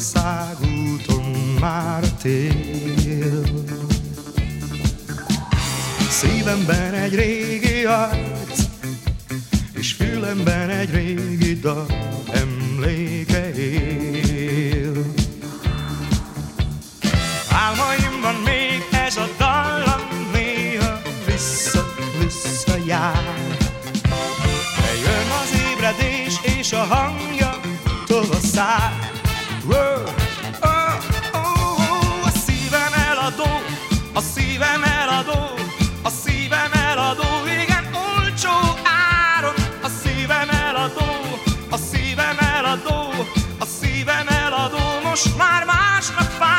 országúton már a tél. Szívemben egy régi arc, és fülemben egy régi dal emléke él. Álmaimban még ez a dallam néha vissza-vissza jár. A szívem eladó, igen, olcsó áron, a szívem eladó, a szívem eladó, a szívem eladó, most már másnak fájjon,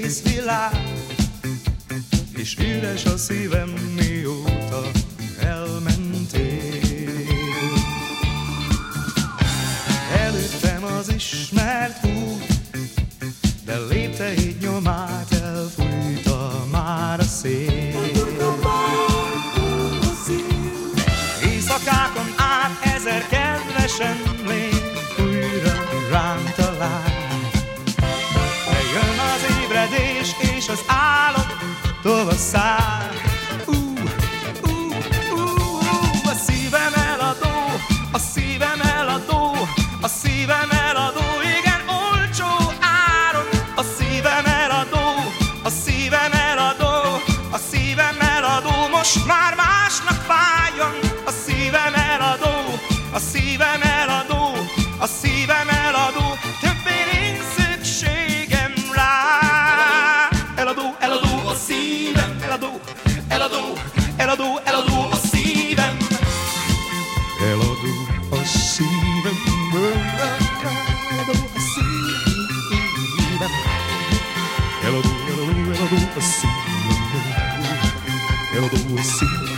egész világ, és üres a szívem, mióta elmentél. Előttem az ismert út, de lépteid az álom tavasszál. Ú, ú, ú, a szívem eladó, a szívem eladó, a szívem eladó, igen, olcsó áron. A szívem eladó, a szívem eladó, a szívem eladó, most már másnak fájjon. A szívem eladó, a szívem eladó, a szívem Eu não consigo